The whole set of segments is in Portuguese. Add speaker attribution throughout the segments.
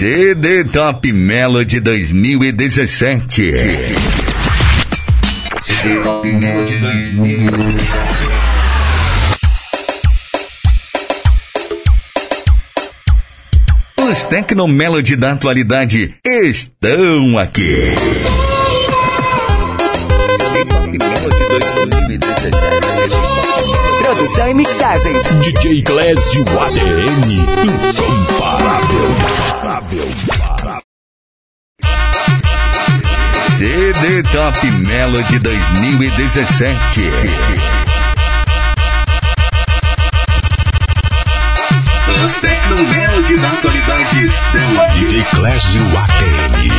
Speaker 1: CD Top Melody 2017. CD Top Melody 2017. Os Tecnomelody da atualidade estão aqui.
Speaker 2: Produção e mixagens.
Speaker 3: DJ Clésio ADM. Incomparável. Imparável.
Speaker 1: CD Top Melody 2017. Os Tecnomelody da atualidade estão aqui.
Speaker 3: DJ Clésio ADM.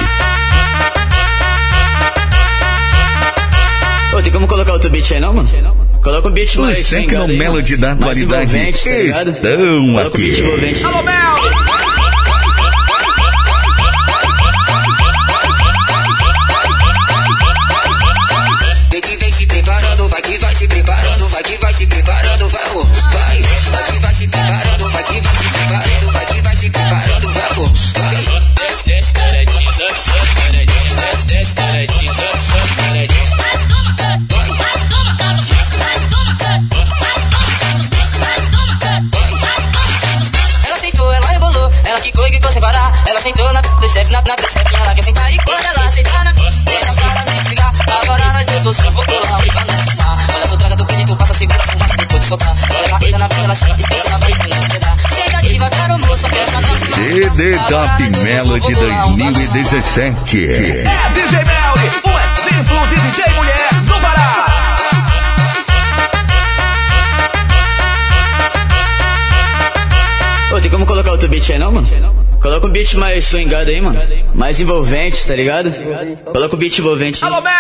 Speaker 4: Ô, tem como colocar outro beat aí não, mano? Coloca um beat mais
Speaker 1: Os Tecnomelody
Speaker 4: mano.
Speaker 1: da atualidade
Speaker 4: tá
Speaker 1: estão aqui.
Speaker 4: Alô,
Speaker 5: Vem vai vai vai, oh, vai.
Speaker 6: Desce, desce, taradinho, sobe, sobe, taradinho.
Speaker 5: Ela ela ela sem parar. Ela sentou na p na p ela quer sentar e quando ela sentar na p, deixa para me tirar. Agora nós dois, vai só, traga do preto, passa, segura a fumaça depois de soltar. Olha, entra na p, ela chega, esquece na barriga, não quer Senta o.
Speaker 1: CD Top Melody 2017.
Speaker 2: É DJ Melly, o exemplo de DJ mulher no Pará.
Speaker 4: Ô, tem como colocar outro beat aí não, mano? Coloca um beat mais swingado aí, mano. Mais envolvente, tá ligado? Coloca um beat envolvente.
Speaker 2: Alô, Mel.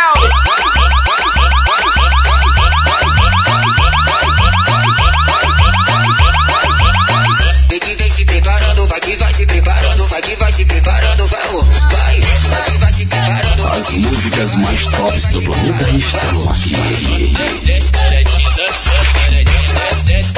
Speaker 5: Se preparando, vai que vai se preparando, vai, oh, vai, vai que vai se preparando.
Speaker 3: As músicas mais tops do planeta estão aqui.
Speaker 6: Desce, desce, taradinho, sobe, sobe, taradinho. Desce, desce,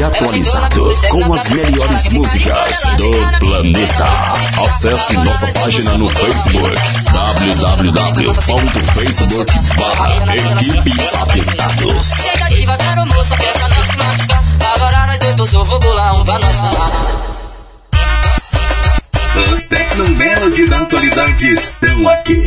Speaker 5: na
Speaker 3: atualizado com as melhores músicas do planeta. Acesse nossa página no Facebook www.facebook barra Equipe Atentados.
Speaker 5: Chega devagar, o moço quer pra nós se machucar. Agora nós dois, dois, eu vou bolar um pra nós fumar.
Speaker 1: Os Tecnomelody da atualidade estão aqui.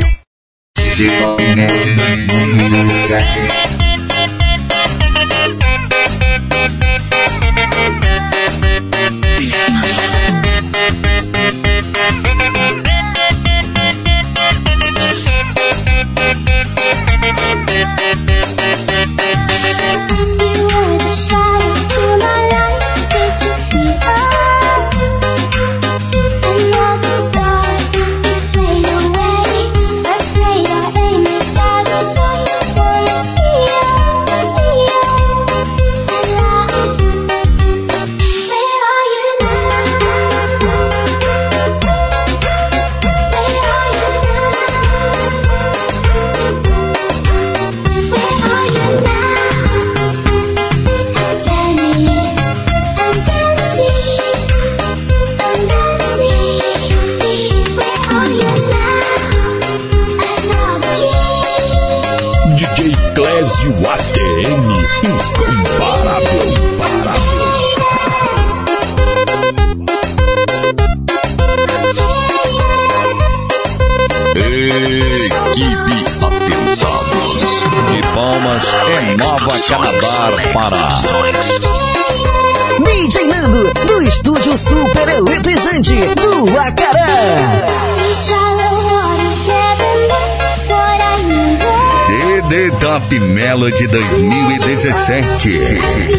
Speaker 1: Melody 2017.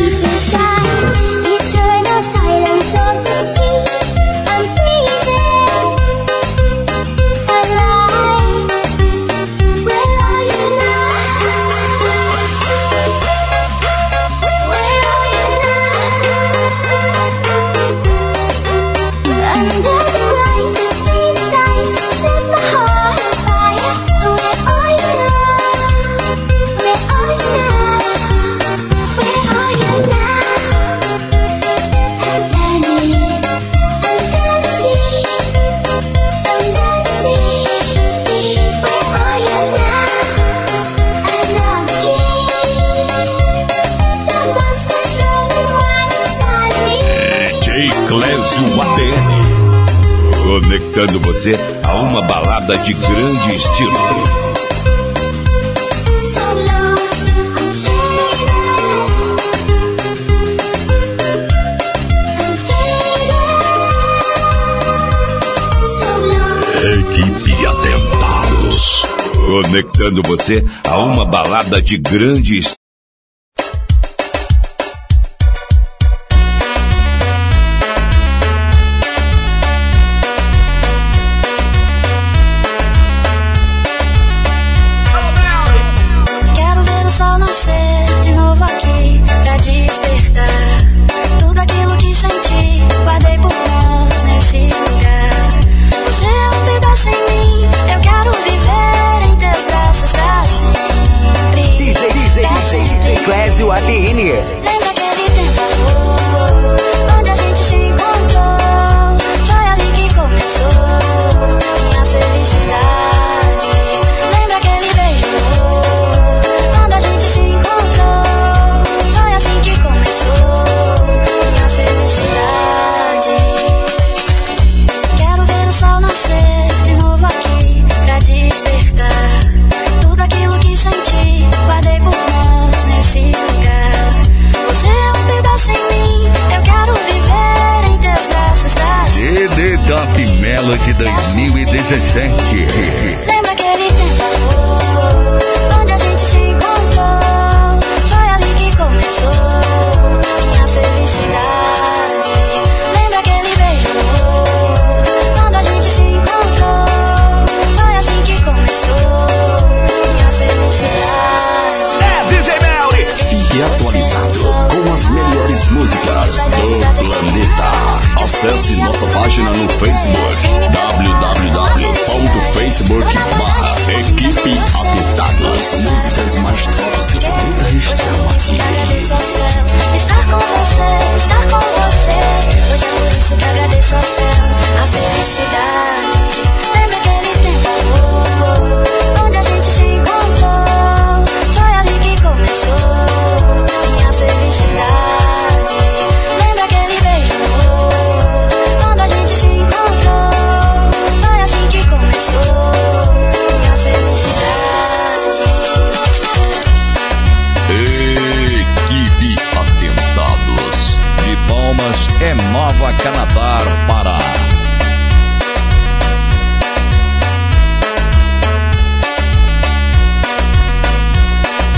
Speaker 3: a uma balada de grande estilo. Equipe Atentados. Conectando você a uma balada de grande estilo.
Speaker 7: sete.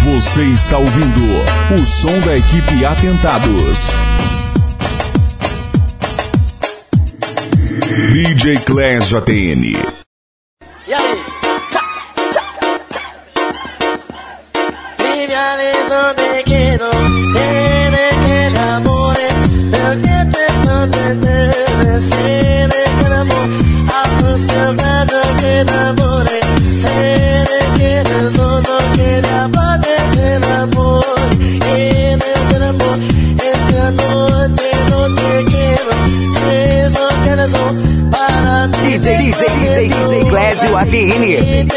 Speaker 7: Você
Speaker 1: está ouvindo o som da equipe Atentados. DJ Class ATN.
Speaker 8: E aí? Tchau, tchá, tchá. que que amor, a.
Speaker 9: DJ, DJ, DJ, DJ Clésio ADN.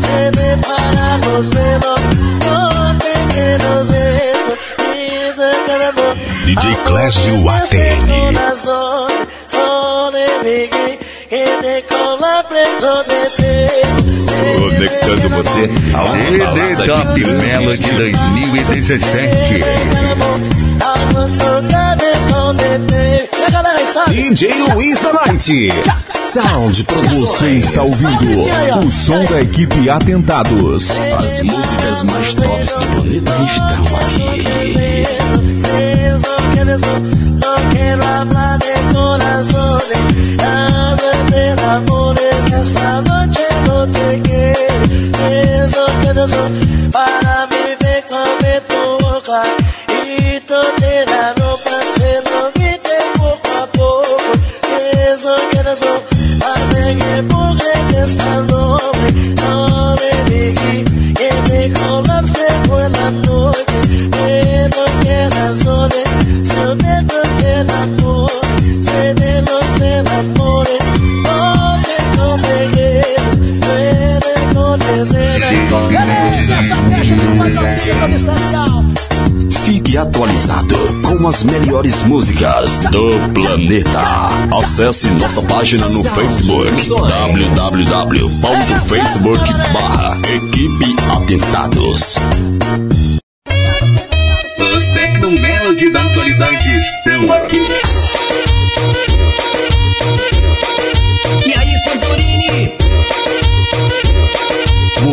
Speaker 8: Se de para los velos
Speaker 3: DJ Clésio
Speaker 8: Atene.
Speaker 3: Conectando você ao
Speaker 10: CD Top Melody 2017.
Speaker 9: DJ Luiz da Night. Sound
Speaker 1: Produção está ouvindo o som da equipe Atentados.
Speaker 3: As músicas mais tops do planeta estão aqui
Speaker 8: eres lo que no habla de corazones. Hablas de amor en esa noche no te quedes. isso que no son.
Speaker 3: Atualizado com as melhores músicas do planeta. Acesse nossa página no Facebook www.facebook barra Equipe Atentados.
Speaker 10: Os Tecno Melody da atualidade estão aqui.
Speaker 9: E aí, Santorini?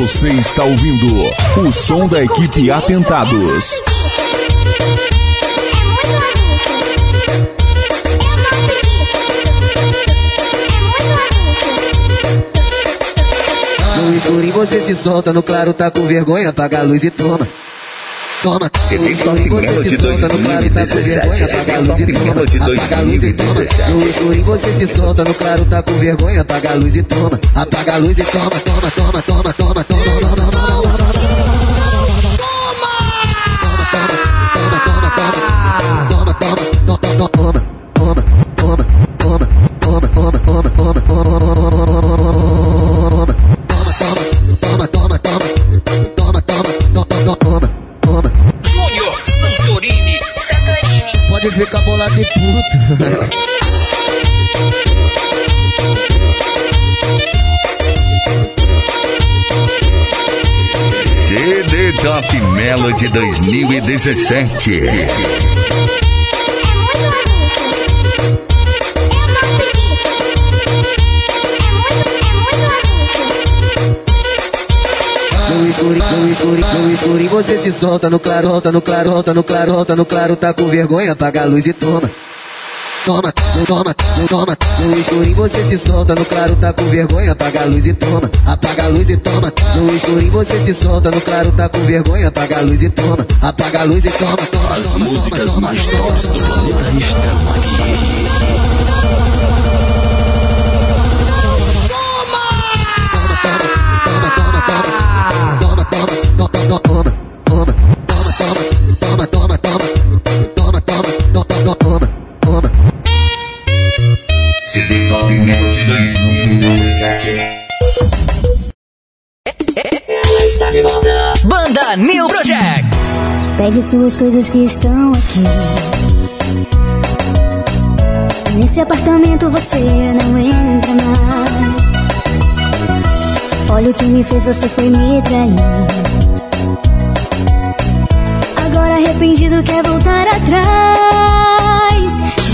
Speaker 1: Você está ouvindo o som da equipe Atentados.
Speaker 11: E você se solta, no claro tá com vergonha, apaga a luz e toma. Toma, no escurinho você se solta, no claro tá com vergonha, apaga a luz e toma. Apaga luz e toma. No você se solta, no claro tá com vergonha, apaga a luz e toma. Apaga a luz e toma, toma, toma, toma, toma, toma, toma, toma.
Speaker 10: 2017.
Speaker 11: No escuro, no escuro, no escuro e você se solta no claro, volta no claro, volta no claro, volta no claro, tá com vergonha, apaga a luz e toma. Toma, toma, toma, no escuro e você se solta no claro, tá com vergonha, apaga a luz e toma. Apaga a luz e toma, no escuro e você se solta no claro, tá com vergonha, apaga a luz e toma. Apaga a luz e toma, toma,
Speaker 3: As
Speaker 11: toma,
Speaker 3: músicas
Speaker 11: toma,
Speaker 3: mais
Speaker 11: toma,
Speaker 3: tops do planeta estão aqui.
Speaker 10: CD 2017.
Speaker 9: Banda New Project.
Speaker 12: Pegue suas coisas que estão aqui. Nesse apartamento você não entra mais. Olha o que me fez, você foi me trair. Agora arrependido quer voltar atrás.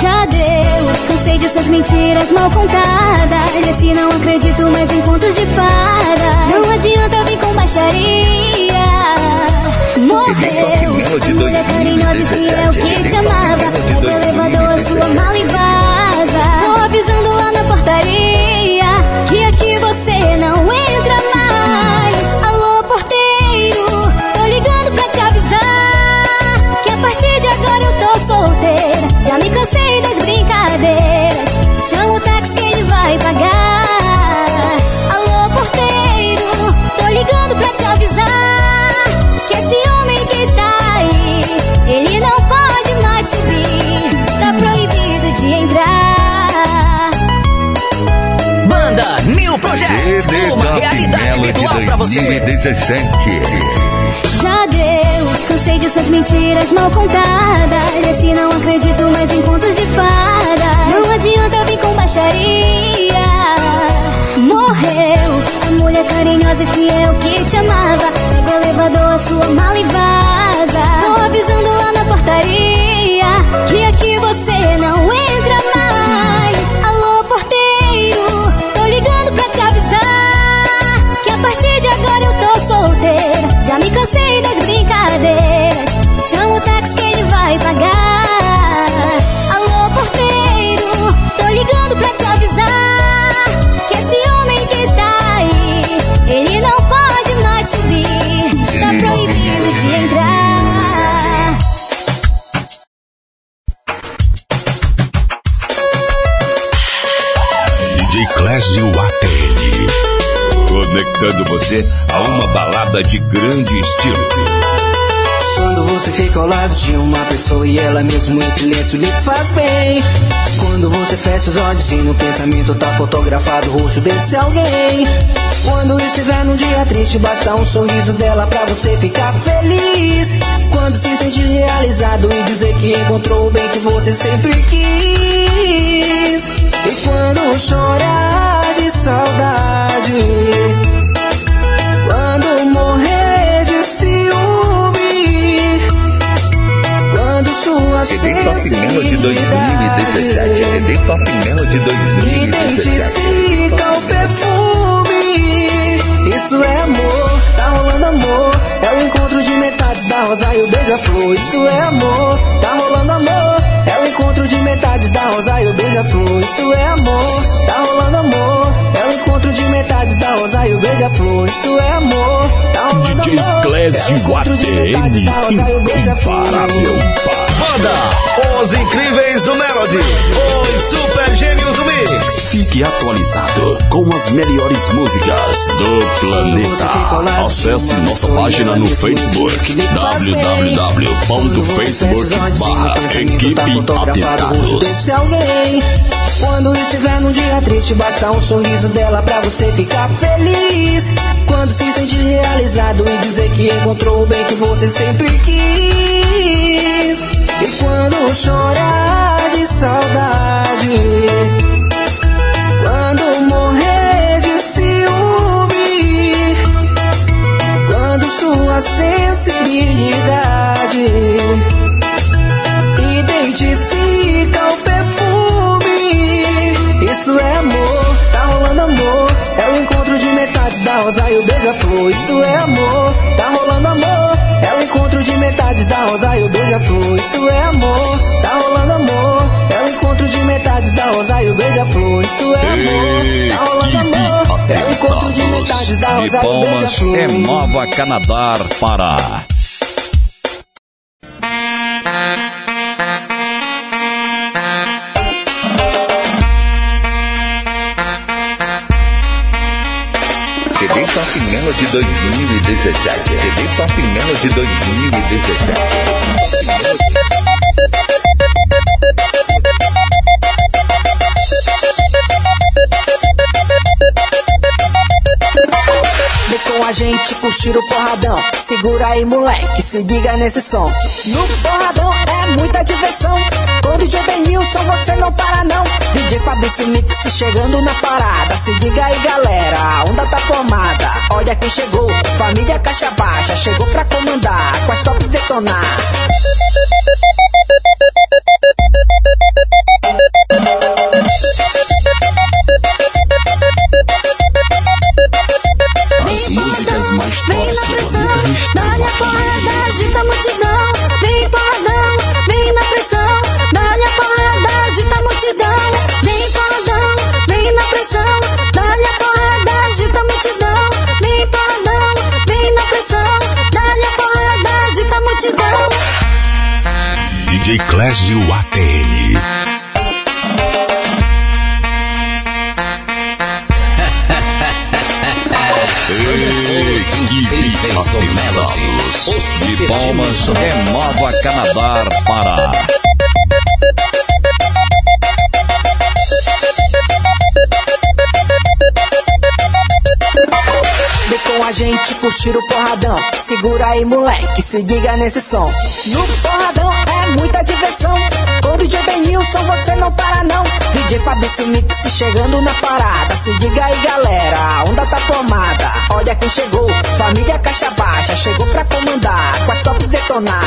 Speaker 12: Já deu, cansei de suas mentiras mal contadas. Esse não acredito mais em contos de fada. Não adianta vir com baixaria. Morreu, a mulher carinhosa e fiel que te amava. Pega o elevador, a sua mala e vaza. Tô avisando lá na portaria que aqui você não entra mais. Brincadeiras. Chama o táxi que ele vai pagar. Alô, porteiro, tô ligando pra te avisar que esse homem que está aí, ele não pode mais subir. Tá proibido de entrar.
Speaker 9: Banda New Project.
Speaker 10: CD
Speaker 9: Uma realidade virtual pra você.
Speaker 10: 2017.
Speaker 12: Já deu, cansei de suas mentiras mal contadas. Esse não acredito mais em contos de fada. Adianta vir com baixaria. Morreu, a mulher carinhosa e fiel que te amava. Pega o elevador, a sua mala e vaza. Tô avisando lá na portaria que aqui você não de
Speaker 10: grande estilo.
Speaker 13: Quando você fica ao lado de uma pessoa e ela mesmo em silêncio lhe faz bem. Quando você fecha os olhos e no pensamento tá fotografado o rosto desse alguém. Quando estiver num dia triste, basta um sorriso dela pra você ficar feliz. Quando se sentir realizado e dizer que encontrou o bem que você sempre quis. E quando chorar de saudade,
Speaker 10: CD Top Melody 2017. CD Top Melody 2017.
Speaker 13: Identifica o perfume. Isso é amor, tá rolando amor. É o encontro de metades da rosa e o beija-flor. Isso é amor, tá rolando amor. É o encontro de metades da rosa e o beija-flor. Isso é amor, tá rolando amor. É o encontro de metades da rosa e o beija-flor. Isso é amor, tá rolando
Speaker 1: DJ
Speaker 13: amor.
Speaker 1: Clésio
Speaker 13: é o encontro de metades da
Speaker 10: Banda Os Incríveis do Melody. Os Super Gênios do Mix.
Speaker 3: Fique atualizado com as melhores músicas do planeta. Acesse nossa página no Facebook www.facebook.com Equipe Atentados.
Speaker 13: alguém. Quando estiver num dia triste, basta um sorriso dela pra você ficar feliz. Quando se sentir realizado e dizer que encontrou o bem que você sempre quis. E quando chorar de saudade, quando morrer de ciúme, quando sua sensibilidade identifica o perfume. Isso é amor, tá rolando amor. É o encontro de metades da rosa e o beija-flor. Isso é amor, tá rolando amor. O encontro de metades da rosa e o beija-flor. Isso é amor, tá rolando amor. É o encontro de metades da rosa e o beija-flor. Isso é amor, tá rolando amor. É o encontro de metades da rosa e o beija-flor.
Speaker 1: é Nova Canadá, Pará.
Speaker 10: 2017. CD Top Melody 2017.
Speaker 13: Vem com a gente curtir o porradão. Segura aí, moleque, se liga nesse som. No porradão é muita diversão. Com DJ Benilson você não para não. DJ Fabrício Mix chegando na parada. Se liga aí, galera, a onda tá formada. Olha quem chegou, família Caixa Baixa. Chegou pra comandar, com as tops detonar.
Speaker 14: DJ Clésio ATM.
Speaker 1: Equipe. De Palmas é Nova Canadá, Pará.
Speaker 13: Vem com a gente curtir o. Segura aí, moleque, se liga nesse som. No porradão é muita diversão. Com DJ Benilson você não para não. DJ Fabrício Mix chegando na parada. Se liga aí, galera, a onda tá formada. Olha quem chegou, família Caixa Baixa. Chegou pra comandar, com as tops detonar.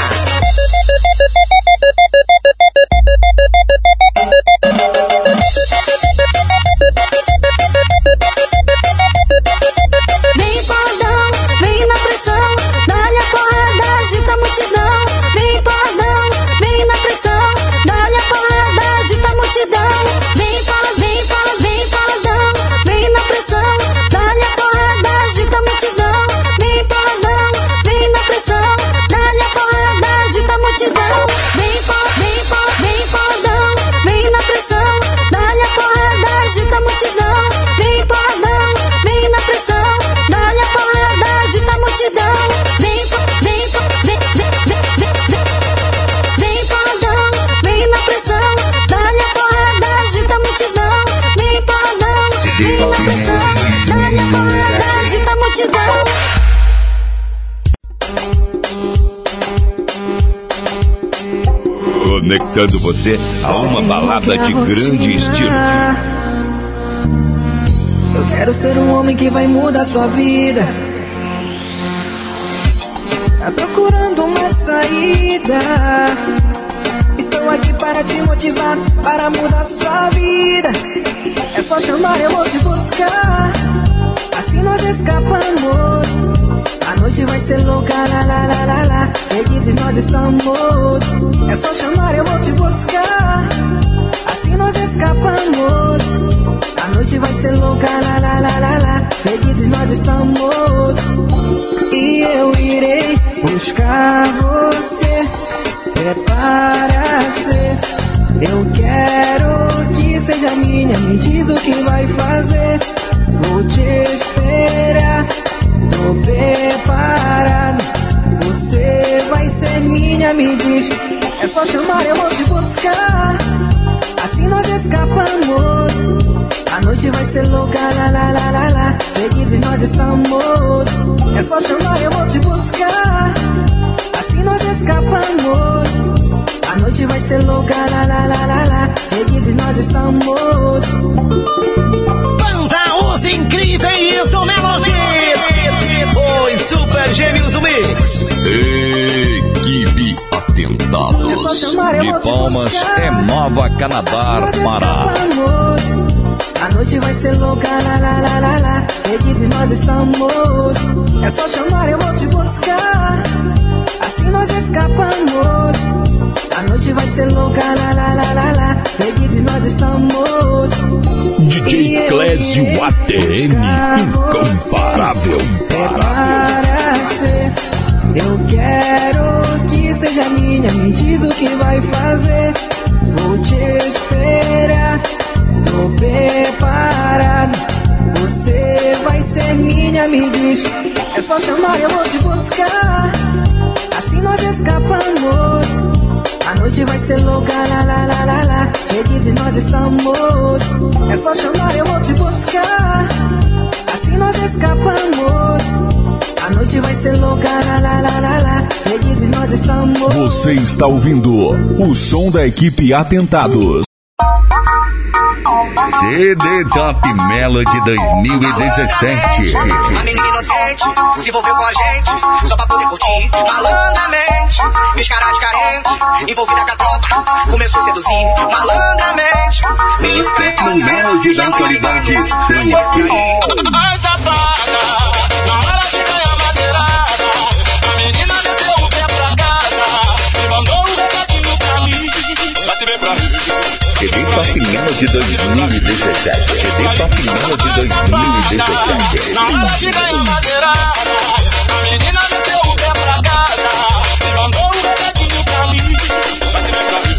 Speaker 1: Apresentando você a uma balada de grande estilo.
Speaker 13: Eu quero ser um homem que vai mudar sua vida. Tá procurando uma saída. Estou aqui para te motivar, para mudar sua vida. É só chamar, eu vou te buscar. Assim nós escapamos. Noite vai ser louca, lá, lá, lá, lá, lá. Felizes nós estamos. É só chamar, eu vou te buscar. Assim nós escapamos. A noite vai ser louca, lá, lá, lá, lá, lá. Felizes nós estamos. E eu irei buscar você. Prepara-se. Eu quero que seja minha. Me diz o que vai fazer. Vou te esperar. Tô preparado. Você vai ser minha, me diz. É só chamar, eu vou te buscar. Assim nós escapamos. A noite vai ser louca, lá, lá, lá, lá, lá. Felizes nós estamos. É só chamar, eu vou te buscar. Assim nós escapamos. A noite vai ser louca, lá, lá, lá, lá, lá. Felizes nós estamos.
Speaker 10: Banda Os Incríveis do Super Gêmeos do Mix.
Speaker 1: Equipe Atentados. De Palmas é Nova Canadá, Pará.
Speaker 13: A noite vai ser louca, lá, lá, lá, lá, lá. Felizes nós estamos. É só chamar, eu vou te buscar. Assim nós escapamos. A noite vai ser louca, lá, lá, lá, lá, lá. Felizes nós estamos.
Speaker 1: DJ Clésio ATM, incomparável.
Speaker 13: Prepara-se. Eu quero que seja minha. Me diz o que vai fazer. Vou te esperar. Tô preparado. Você vai ser minha, me diz. É só chamar, eu vou te buscar. Assim nós escapamos. Noite vai ser louca, lá, lá, lá, lá, lá. Felizes nós estamos. É só chamar, eu vou te buscar. Assim nós escapamos. A noite vai ser louca, lá, lá, lá, lá, lá. Felizes nós estamos.
Speaker 1: Você está ouvindo o som da equipe Atentados. CD Top Melody 2017.
Speaker 8: A menina inocente se envolveu com a gente só pra poder curtir malandramente. Fez cara de carente, envolvida com a tropa, começou a seduzir malandramente. Feliz pra
Speaker 1: Tecno Melody da atualidade estão aqui.
Speaker 15: A safada,
Speaker 1: CD Top Melody 2017. CD Top Melody 2017.
Speaker 15: Na hora de ganhar madeirada, a menina meteu o pé pra casa mandou um recadinho pra mim. Vai te ver pra mim,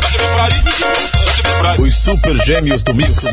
Speaker 15: vai te ver pra aí, vai te ver pra aí.
Speaker 1: Os Super Gêmeos do Mix.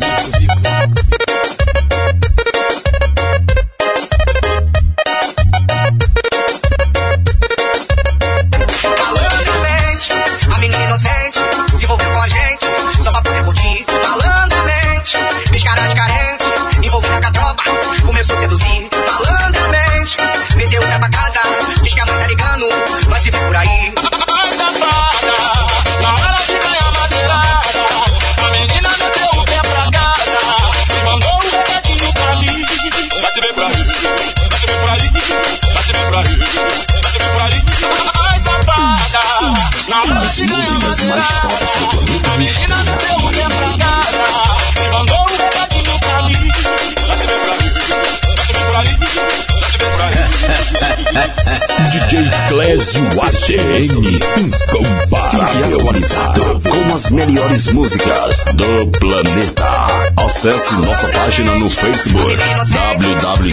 Speaker 1: DJ Clésio AGM, incomparável. Atualizado com as melhores músicas do planeta. Acesse nossa página no Facebook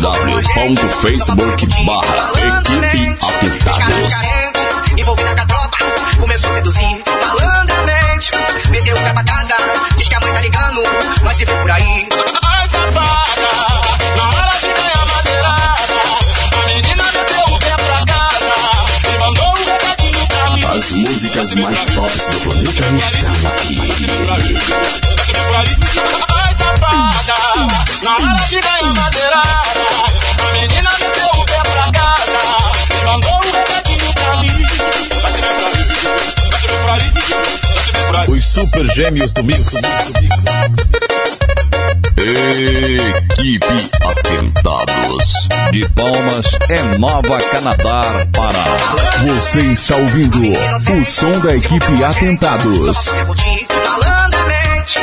Speaker 1: www.facebook barra Equipe Atentados.
Speaker 8: Envolvida com a tropa, começou a seduzir malandramente. Meteu o pé pra casa, diz que a mãe tá ligando, vai se ver por aí.
Speaker 15: A safada,
Speaker 1: As músicas mais tops do planeta estão aqui.
Speaker 15: A safada, na hora de ganhar madeirada, a menina meteu o pé pra casa mandou um recadinho pra mim. Se
Speaker 10: Super Gêmeos do Mix.
Speaker 1: Equipe Atentados. De Palmas é Nova Canadá, Pará.
Speaker 14: Você está ouvindo o som da equipe Atentados.
Speaker 16: Malandramente,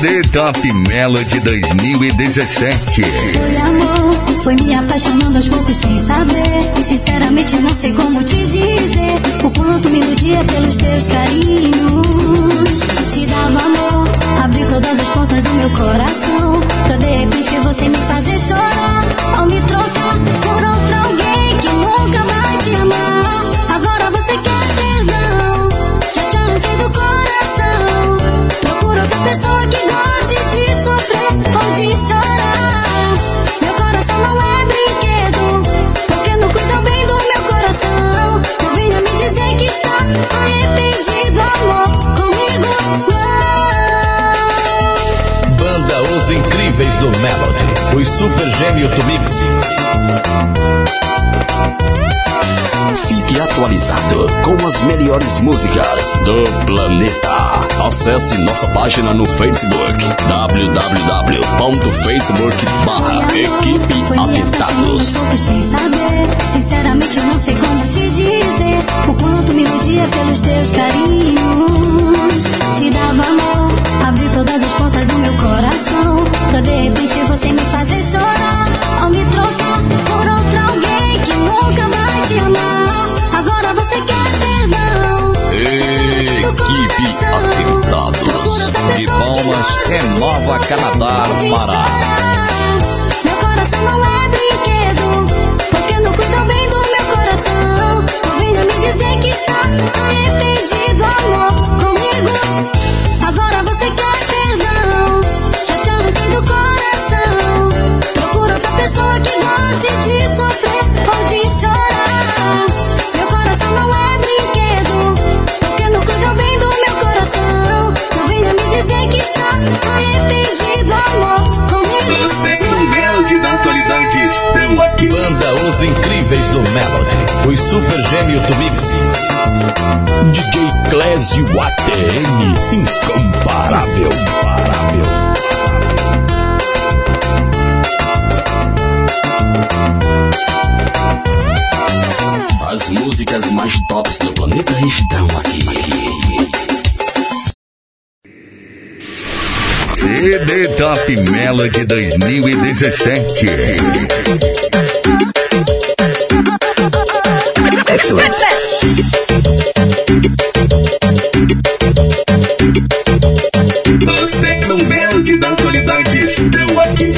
Speaker 1: CD Top Melody 2017.
Speaker 12: Foi amor, foi me apaixonando aos poucos sem saber. Sinceramente não sei como te dizer o quanto me iludia pelos teus carinhos. Te dava amor, abri todas as portas do meu coração. Pra de repente você me fazer chorar ao me trocar por outro alguém que nunca vai te amar.
Speaker 10: Incríveis do Melody. Os Super Gêmeos do Mix.
Speaker 3: Fique atualizado com as melhores músicas do planeta. Acesse nossa página no Facebook www.facebook.barra Equipe Atentados.
Speaker 12: sem saber. Sinceramente, não sei como te dizer o quanto me iludia pelos teus carinhos. Te dava amor, abri todas as portas do meu coração. Pra de repente você me fazer chorar ao me trocar por outro alguém que nunca vai te amar. Agora você quer perdão.
Speaker 1: Equipe Atentados. De Palmas é Nova Canadá, Pará.
Speaker 12: Meu coração não é brinquedo, porque não cuida bem do meu coração. Venha me dizer que está arrependido, amor, comigo. Agora você quer
Speaker 10: Gêmeos do Mix. DJ Clésio ATM. Incomparável. Imparável.
Speaker 3: As músicas mais tops do planeta estão aqui.
Speaker 1: CD Top Melody 2017.
Speaker 9: Excellent.
Speaker 3: Estão aqui.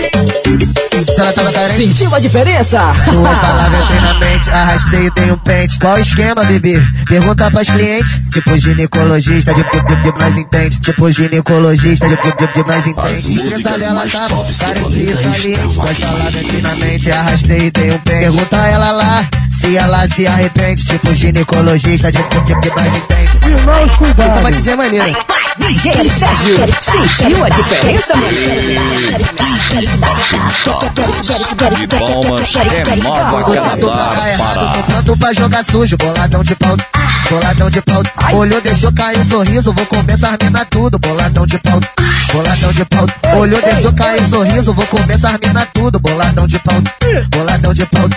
Speaker 11: Tava carente.
Speaker 9: Sentiu a diferença?
Speaker 11: Duas palavras entrei na mente, arrastei e dei um pente. Qual o esquema, bebê? Pergunta pras clientes. Tipo ginecologista, de de de nós entende. Tipo ginecologista, de de de nós entende.
Speaker 3: músicas
Speaker 11: Estressada ela
Speaker 3: mais
Speaker 11: tava,
Speaker 3: tops do
Speaker 11: carente e saliente. Duas palavras entrei na mente, arrastei e dei um pente. Pergunta ela lá. Se ela se arrepende, tipo ginecologista, de de de nós entende.
Speaker 17: Irmãos, cuidado.
Speaker 11: Essa batidinha é maneira.
Speaker 9: DJ Sérgio, sentiu a diferença, mano?
Speaker 1: De Palmas é Nova Pará.
Speaker 11: pronto pra jogar sujo, boladão de pau, boladão de pau. Olhou, deixou cair um sorriso, vou comer essas mina tudo, boladão de pau, boladão de pau. Olhou, deixou cair um sorriso, vou comer essas mina tudo, boladão de pau, boladão de pau.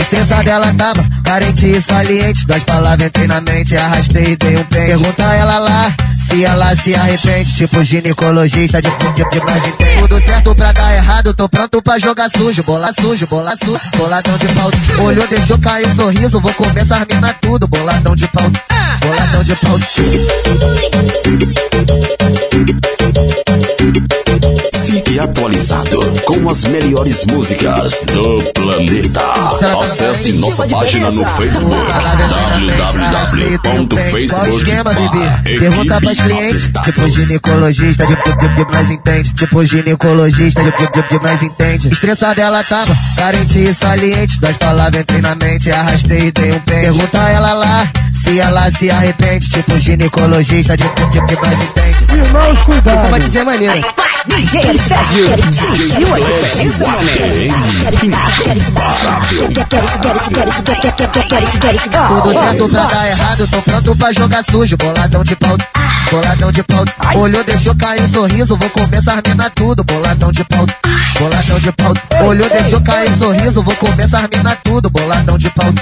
Speaker 11: Estressada ela tava, carente e saliente, duas palavras entrei na mente, arrastei e dei um pé. Pergunta ela lá. Se ela se arrepende, tipo ginecologista, de de de nós entende. Tudo certo pra dar errado, tô pronto pra jogar sujo, bola sujo, bola sujo, boladão de pau. Olhou, deixou cair um sorriso, vou comer essas mina tudo, boladão de pau, boladão de pau.
Speaker 3: Fique atualizado com as melhores músicas do planeta. Acesse nossa página no Facebook
Speaker 11: Qual o esquema, bebê?
Speaker 3: www.facebook.com
Speaker 11: Pergunta pras clientes, tipo ginecologista, de, de, de, de mais entende. Tipo ginecologista, de, de, de, de mais entende. Estressada ela tava, carente e saliente. Das palavras entrei na mente, arrastei e dei um pé. Pergunta ela lá, se ela se arrepende. Tipo ginecologista, de, de, de, de mais entende.
Speaker 17: Irmãos, cuidado.
Speaker 11: Essa batidinha é maneira.
Speaker 9: DJ Sérgio. E o essa
Speaker 11: Tudo dentro pra dar errado, tô pronto pra jogar sujo. Boladão de pau, boladão de pau. Olhou, deixou cair um sorriso, vou comer essas mina tudo. Boladão de pau, boladão de pau. Olhou, deixou cair um sorriso, vou comer essas mina tudo. Boladão de pau,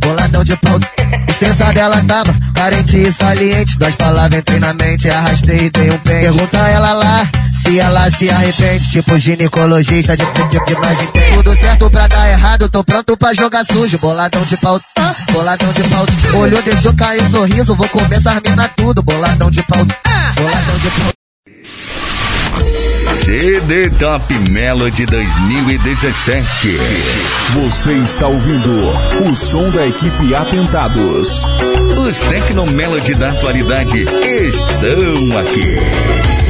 Speaker 11: boladão de pau. Estressada ela tava, carente e saliente. Das palavras entrei na mente, arrastei e dei um pé. Pergunta ela lá. Se ela se arrepende, tipo ginecologista, de, de, de, mais entende. Tudo certo pra dar errado, tô pronto pra jogar sujo. Boladão de pau, boladão de pau. Olhou, deixou cair sorriso, vou comer essas mina tudo. Boladão de pau, boladão de pau.
Speaker 1: CD Top Melody 2017.
Speaker 14: Você está ouvindo o som da equipe Atentados.
Speaker 1: Os Tecno Melody da atualidade estão aqui.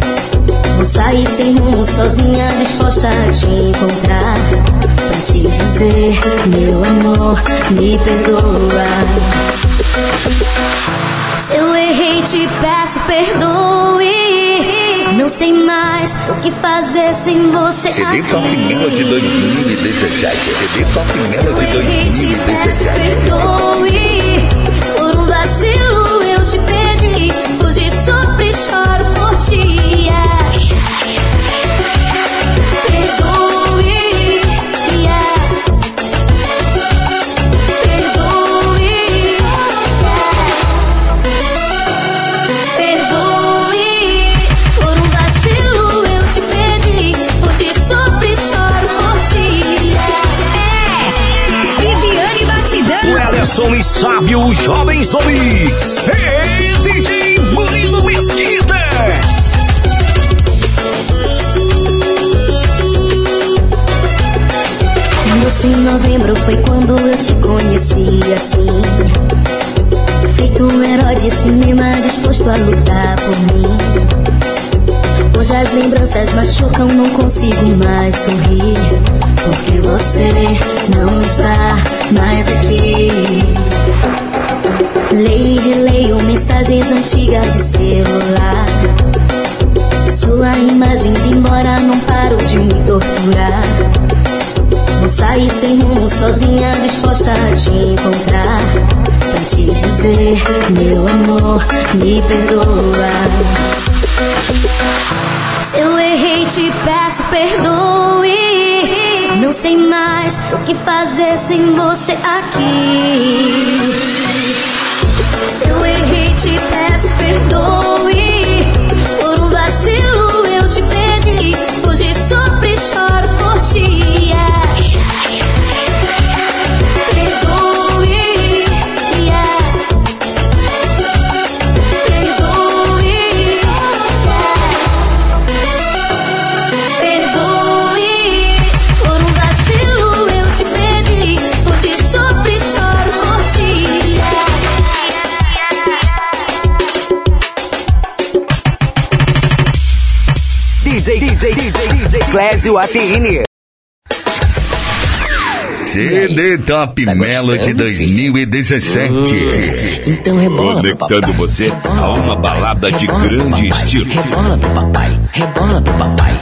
Speaker 12: Vou sair sem rumo, sozinha, disposta a te encontrar. Pra te dizer, meu amor, me perdoa. Se eu errei, te peço perdoe. Não sei mais o que fazer sem você
Speaker 1: CD
Speaker 12: aqui.
Speaker 1: Top Melody 2017. CD Top Melody
Speaker 12: Eu errei, te peço
Speaker 1: 2017.
Speaker 12: perdoe. E
Speaker 10: Sábio, os jovens do Mix. Hey, DJ Murilo Mesquita.
Speaker 12: Doce em novembro foi quando eu te conheci assim. Feito um herói de cinema disposto a lutar por mim. Hoje as lembranças machucam, não consigo mais sorrir. Porque você não está mais aqui. Leio e releio mensagens antigas de celular. Sua imagem embora, não paro de me torturar. Vou sair sem rumo, sozinha, disposta a te encontrar. Pra te dizer, meu amor, me perdoa. Se eu errei, te peço perdoe. Sei mais o que fazer sem você aqui.
Speaker 9: DJ, DJ, DJ, DJ Clésio ATN.
Speaker 1: CD Top Melody 2017.
Speaker 13: Então rebola pro
Speaker 1: Conectando
Speaker 13: papai.
Speaker 1: você
Speaker 13: Rebola
Speaker 1: a
Speaker 13: pro
Speaker 1: uma
Speaker 13: papai.
Speaker 1: balada de
Speaker 13: Rebola pro
Speaker 1: grande
Speaker 13: papai.
Speaker 1: estilo.
Speaker 13: Rebola pro papai. Rebola pro papai.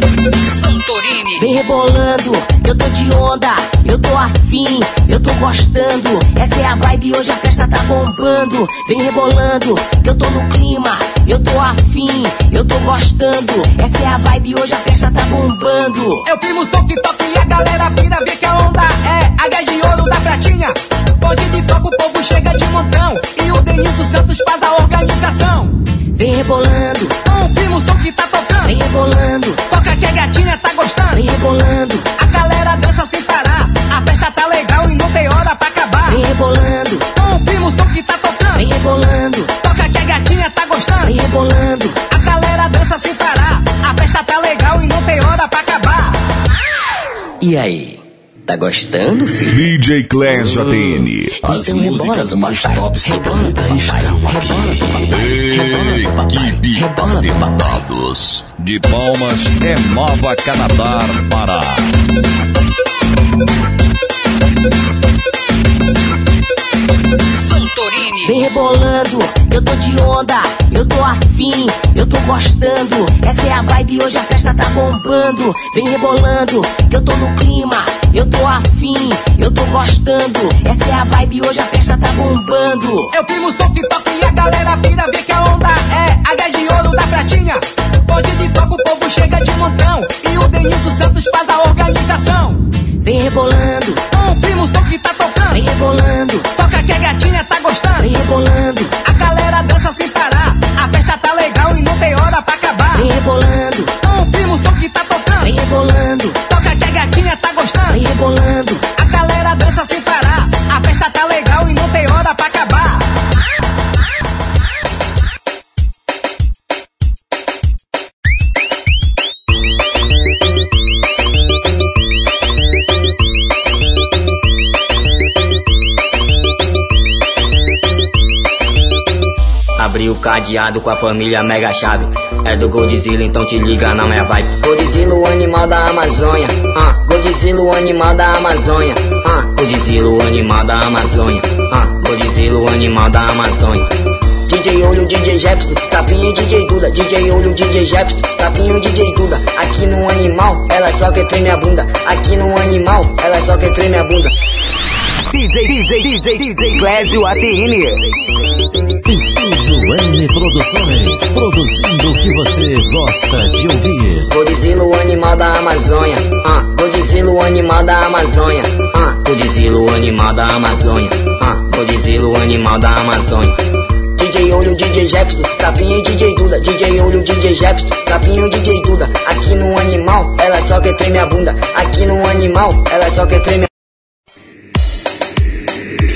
Speaker 8: Santorini.
Speaker 17: Vem rebolando, eu tô de onda, eu tô afim, eu tô gostando. Essa é a vibe, hoje a festa tá bombando. Vem rebolando, que eu tô no clima, eu tô afim, eu tô gostando. Essa é a vibe, hoje a festa tá bombando.
Speaker 18: Eu primo som que toca e a galera pira, vê que a onda é a gás de ouro da pratinha. Pode de toca, o povo chega de montão. E o Denilson Santos faz a organização.
Speaker 17: Vem rebolando,
Speaker 18: O primo som que tá tocando.
Speaker 17: vem rebolando,
Speaker 18: gostando.
Speaker 17: vem rebolando,
Speaker 18: A galera dança sem parar. A festa tá legal e não tem hora pra acabar.
Speaker 17: vem rebolando,
Speaker 18: O primo som que tá tocando.
Speaker 17: vem rebolando,
Speaker 18: Toca que a gatinha tá gostando.
Speaker 17: vem rebolando.
Speaker 18: A galera dança sem parar. A festa tá legal e não tem hora pra acabar.
Speaker 13: E aí? Tá gostando, filho?
Speaker 14: DJ Clésio ATN.
Speaker 3: As
Speaker 17: Então rebola,
Speaker 3: músicas mais
Speaker 17: papai.
Speaker 3: tops do
Speaker 17: Rebola,
Speaker 3: planeta
Speaker 17: papai.
Speaker 3: estão aqui.
Speaker 17: Rebola, papai.
Speaker 3: Equipe
Speaker 17: Rebola,
Speaker 3: Atentados.
Speaker 1: De Palmas é Nova Canadá, Pará.
Speaker 8: Santorini.
Speaker 17: Vem rebolando, eu tô de onda, eu tô afim, eu tô gostando. Essa é a vibe, hoje a festa tá bombando. Vem rebolando, que eu tô no clima, eu tô afim, eu tô gostando. Essa é a vibe, hoje a festa tá bombando.
Speaker 18: Eu primo que toca e a galera pira, vê que a onda é a gás de ouro da pratinha. O povo chega de montão. E o Denilson Santos faz a organização.
Speaker 17: Vem rebolando,
Speaker 18: O primo som que tá tocando.
Speaker 17: vem rebolando,
Speaker 18: Toca que a gatinha tá gostando.
Speaker 17: vem rebolando,
Speaker 18: A galera dança sem parar. A festa tá legal e não tem hora pra acabar.
Speaker 17: vem rebolando,
Speaker 18: O primo som que tá tocando.
Speaker 17: vem rebolando,
Speaker 18: Toca que a gatinha tá gostando.
Speaker 17: vem rebolando.
Speaker 19: Cadeado com a família Mega Chave. É do Godzilla, então te liga, não é vibe. Godzilla, o animal da Amazônia. Ah, Godzilla, o animal da Amazônia. Ah, Godzilla, o animal da Amazônia. Ah, Godzilla, o animal da Amazônia. DJ Olho, DJ Jefferson, Sapinho e DJ Duda. DJ Olho, DJ Jefferson, Sapinho DJ Duda. Aqui no animal, ela só quer treme a bunda. Aqui no animal, ela só quer treme a bunda.
Speaker 9: DJ, DJ, DJ, DJ Clésio ATN.
Speaker 20: Estúdio N Produções, produzindo o que você gosta de ouvir.
Speaker 19: Godzilla, o animal da Amazônia. Ah, Godzilla, o animal da Amazônia. Ah, Godzilla, o animal da Amazônia. Ah, Godzilla, o animal da Amazônia. DJ Olho, DJ Jefferson, Sapinho e DJ Duda. DJ Olho, DJ Jefferson, Sapinho e DJ Duda. Aqui no animal, ela só quer tremer a bunda. Aqui no animal, ela só quer tremer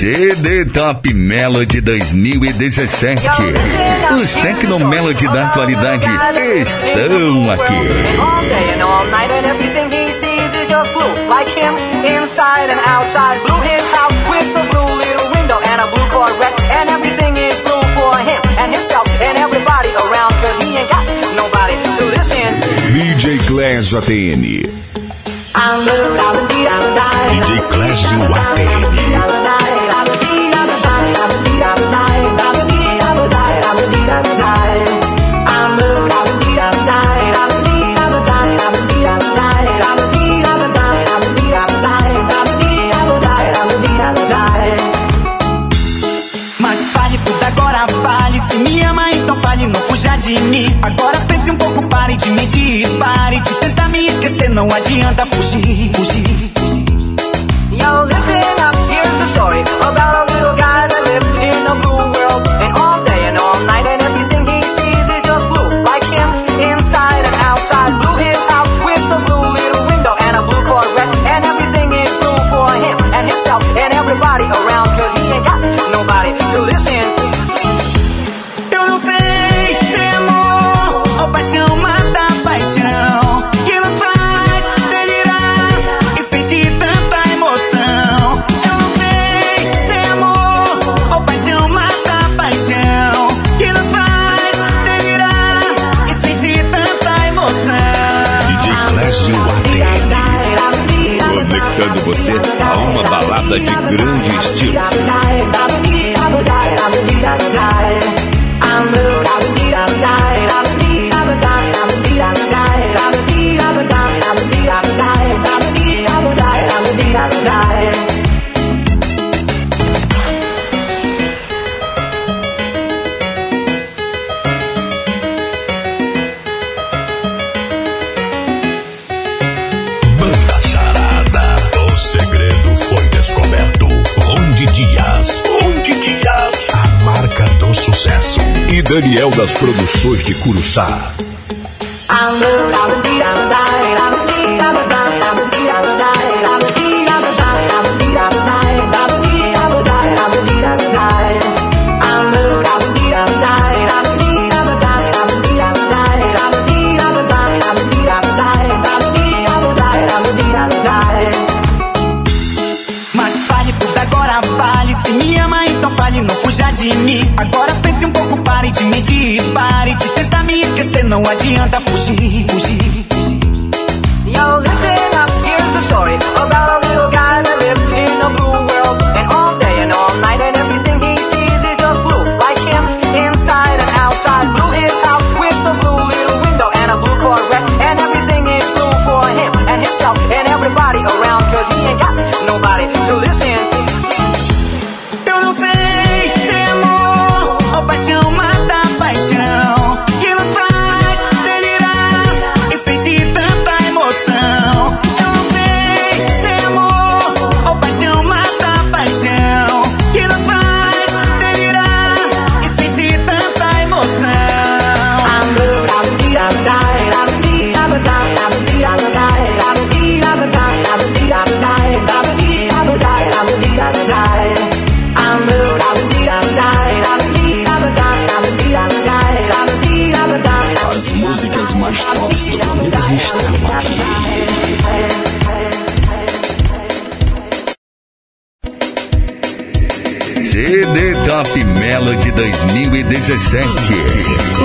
Speaker 1: CD Top Melody 2017. Os Tecno Melody da atualidade estão aqui.
Speaker 21: all day and all night, and everything he sees is just blue. Like him, inside and outside. Blue his house with a blue little window and a blue Corvette, and everything is blue for him and himself and everybody around, cause he ain't got nobody to listen.
Speaker 14: DJ Clésio ATN.
Speaker 21: DJ
Speaker 14: Clésio
Speaker 18: Mas Agora pense um pouco, pare de mentir. Pare de tentar me esquecer, não adianta fugir, fugir.
Speaker 21: Yo, listen up, here's the story about
Speaker 12: Produções de Curuçá.
Speaker 1: 2017.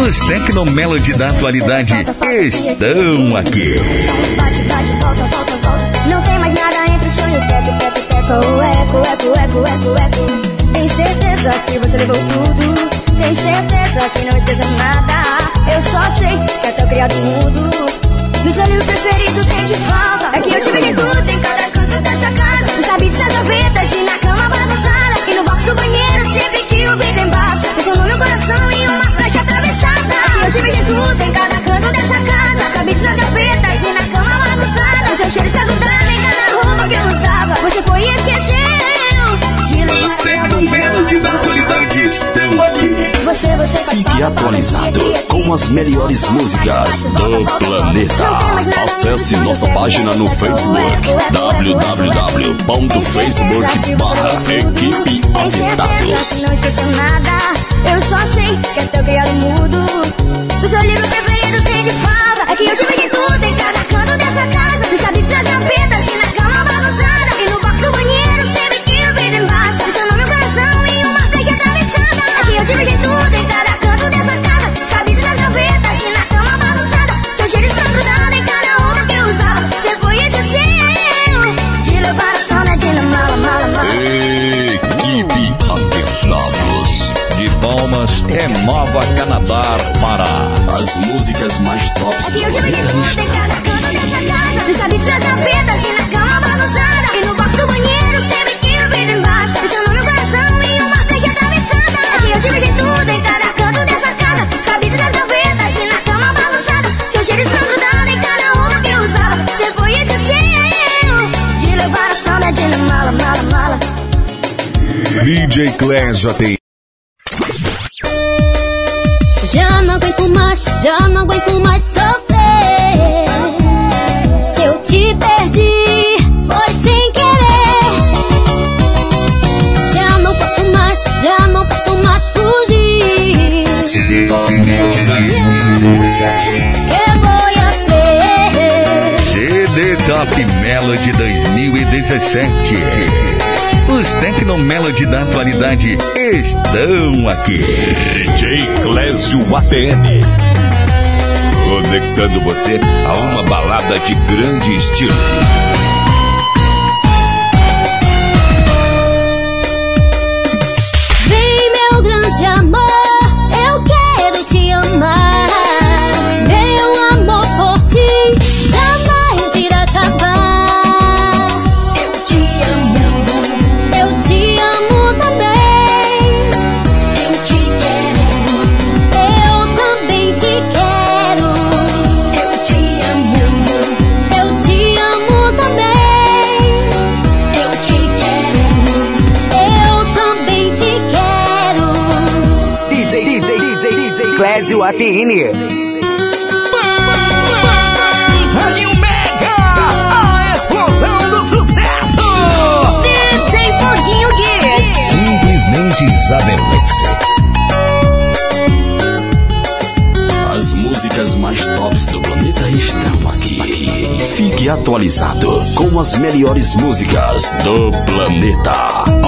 Speaker 1: Os Tecno Melody da atualidade estão aqui.
Speaker 22: Bate, bate, volta, volta, volta. Não tem mais nada entre o chão e o teto, teto, teto. Só o eco, eco, eco, eco, eco. Tem certeza que você levou tudo. Tem certeza que não esqueceu nada. Eu só sei que até o criado mudo. No seu livro preferido sente falta. É que eu tive de tudo em cada canto dessa casa. Nos habitos das gavetas e na cama bagunçada. E no box do banheiro sempre que o bem embaça. Deixou no meu coração e uma flecha atravessada. É eu tive de tudo em cada canto dessa casa. Habitos das gavetas e na cama bagunçada. O seu cheiro está grudando em cada roupa que eu usava. Você foi e esqueceu. De levar
Speaker 1: Os Tecno Melody da atualidade estão aqui.
Speaker 22: Você, você faz
Speaker 3: Fique atualizado
Speaker 22: magia
Speaker 3: com as melhores músicas do planeta. Acesse nossa página no Facebook www.facebook barra equipe afetados.
Speaker 22: não esqueceu nada. Eu só sei que até o criado mudo. Do seu livro preferido sente falta. É que eu tive de
Speaker 1: Renova Canadá para
Speaker 3: as músicas mais tops do
Speaker 22: E eu tive de
Speaker 3: planeta
Speaker 22: tudo em cada canto dessa casa. Nos habitos das gavetas e na cama bagunçada. E no box do banheiro sempre que o brilho embaça. Deixando meu coração em uma flecha atravessada. Que eu tive de tudo em cada canto dessa casa. Nos habitos das gavetas e na cama bagunçada. Seu cheiro está grudando em cada roupa que eu usava. Você foi e esqueceu de levar a saudade na mala, mala, mala.
Speaker 12: DJ Clésio tem.
Speaker 1: Top Melody 2017. Os Tecno Melody da atualidade estão aqui.
Speaker 12: DJ Clésio ATM. Conectando você a uma balada de grande estilo. Isabellense.
Speaker 3: As músicas mais tops do planeta estão aqui. Fique atualizado com as melhores músicas do planeta.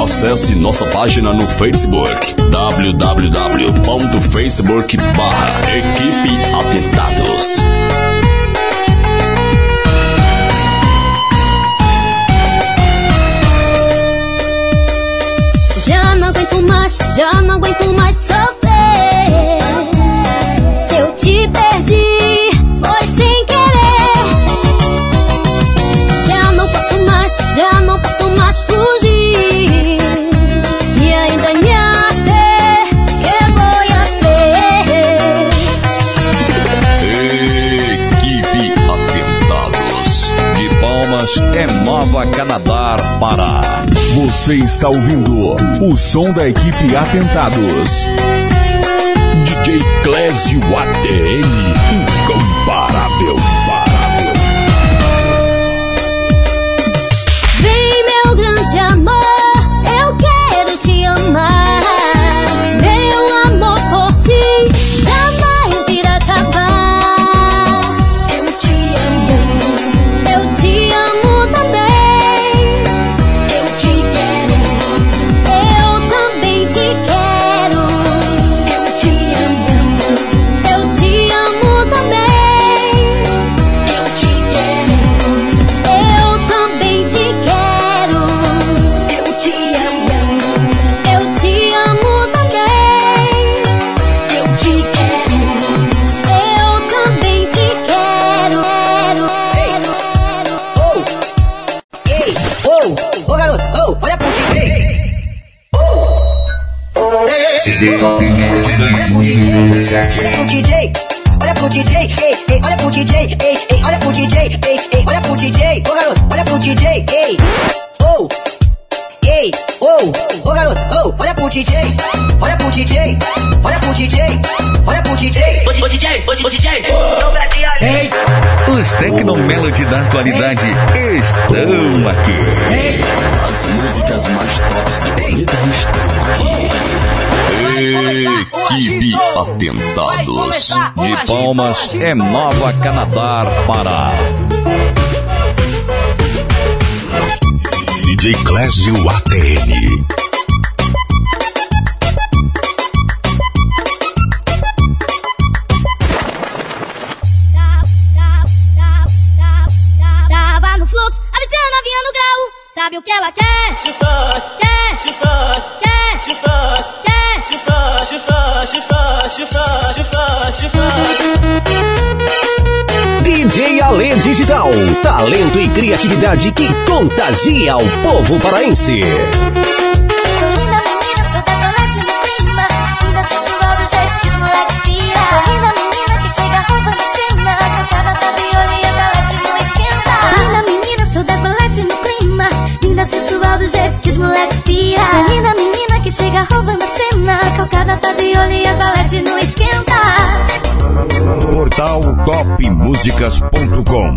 Speaker 3: Acesse nossa página no Facebook www.facebook barra.
Speaker 12: going for my
Speaker 23: Você está ouvindo o som da equipe Atentados.
Speaker 3: DJ Clésio ATM, incomparável.
Speaker 16: Garoto, ô, olha pro DJ, olha pro DJ, olha pro DJ, olha pro DJ, ô DJ, ô DJ,
Speaker 12: Ei, os Tecnomelody da atualidade estão aqui.
Speaker 3: As músicas mais tops do planeta estão aqui. Equipe Atentados.
Speaker 12: De Palmas é Nova Canadá, Pará.
Speaker 23: DJ Clésio ATN.
Speaker 9: Que ela quer? Chifar, quer, chifar, quer, chifar, quer, chifar, chifar, chifar, chifar, chifar.
Speaker 22: DJ Alê Digital. Talento e criatividade que contagia o povo paraense.
Speaker 24: Cena. Calcada da viola e a galete não esquenta.
Speaker 23: Portal topmusicas.com.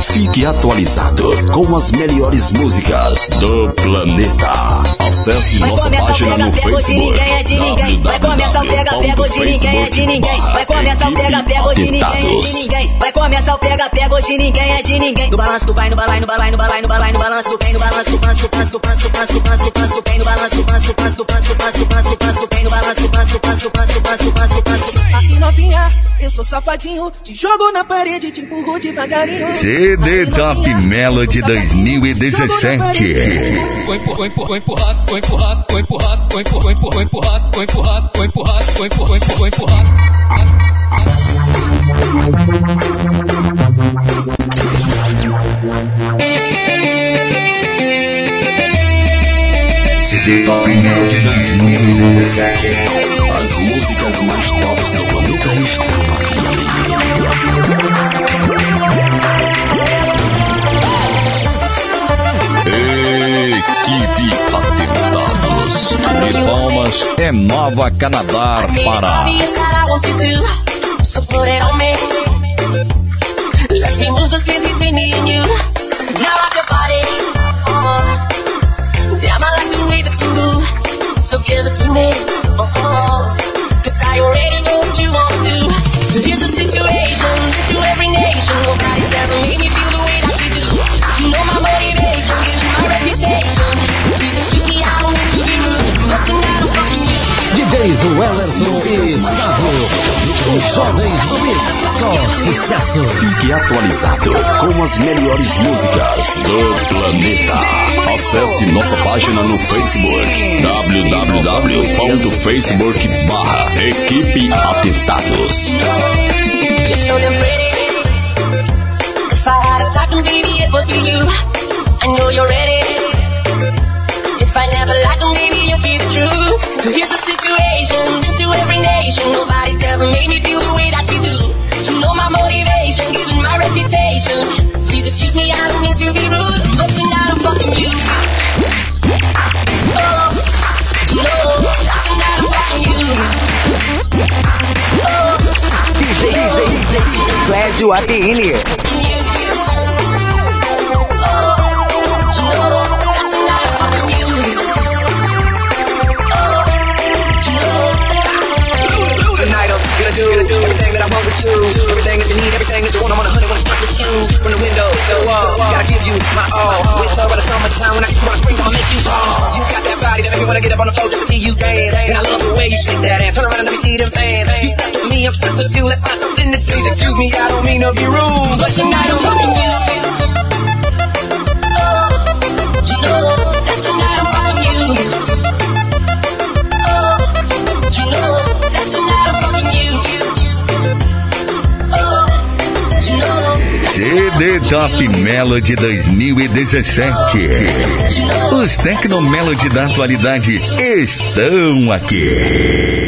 Speaker 3: Fique atualizado com as melhores músicas do planeta. Acesse
Speaker 4: Vai
Speaker 3: nossa
Speaker 4: começar o
Speaker 3: página no
Speaker 4: pega-pega, hoje
Speaker 3: Facebook.
Speaker 4: ninguém é de ninguém. Vai começar o pega-pega, hoje ninguém é de ninguém. Vai começar o pega-pega, hoje ninguém é de ninguém. Vai começar o pega-pega, hoje ninguém é de ninguém. No balanço do vai, no balai, no balai, no balai, no balai, no balanço do vem, no balanço do panço, do panço, do panço, panço, do panço, panço, do vem, no balanço do panço, panço, do panço, panço, do panço, panço, do vem, no balanço do panço, do panço, do panço, do panço, panço.
Speaker 1: Aqui novinha, eu sou safadinho. Te jogo na parede, te empurro devagarinho.
Speaker 12: CD Top Melody 2017.
Speaker 15: Foi empurrado, foi empurrado, foi empurrado, foi empurrado, foi empurrado, foi empurrado, foi empurrado, foi empurrado, foi empurrado, foi empurrado.
Speaker 25: CD Top Melody 2017.
Speaker 3: As músicas mais tops do planeta estão aqui.
Speaker 20: De Palmas é Nova Canadá, Pará.
Speaker 26: To. Let's space between you. Now your body. I like the way that you move. So give it to me. I already know what you do. Here's a situation into every nation. Me feel the way that you do. You know my motivation, my reputation. Please excuse me, I
Speaker 9: DJs Wellerson e Sarro. Os jovens do Mix. Só sucesso.
Speaker 3: Fique atualizado com as melhores músicas do planeta. Acesse nossa página no Facebook www.facebook barra Equipe Atentados.
Speaker 26: If I had a talking baby, it would be you. I know you're ready. Never liked them, baby, you'll be the truth. Here's a situation into every nation. Nobody's ever made me feel the way that you do. You know my motivation, given my reputation. Please excuse me, I don't mean to be rude, but tonight I'm fucking you. Oh, you know that tonight I'm fucking you. Oh,
Speaker 27: DJ, DJ, DJ, Clésio ADN.
Speaker 28: I want with you. Everything that you need, everything that you want. I'm on a honey, wanna start with you. From the window to the wall, gotta give you my all. Winter or the summertime, when I to my spring, I'ma make you fall. You got that body that make me wanna get up on the floor just to see you dance. And I love the way you shake that ass. Turn around and let me see them fans. You stuck with me, I'm stuck with you. Let's find something to do. Excuse me, I don't mean to be rude, but tonight I'm fucking you.
Speaker 26: You know that tonight I'm fucking you.
Speaker 1: CD Top Melody 2017. Os Tecno Melody da atualidade estão aqui.